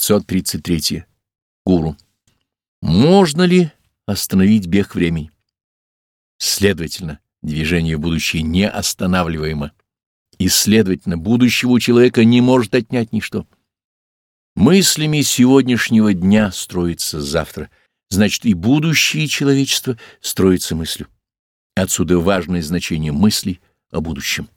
533. Гуру. Можно ли остановить бег времени? Следовательно, движение в будущее неостанавливаемо, и, следовательно, будущего у человека не может отнять ничто. Мыслями сегодняшнего дня строится завтра, значит и будущее человечества строится мыслью. Отсюда важное значение мыслей о будущем.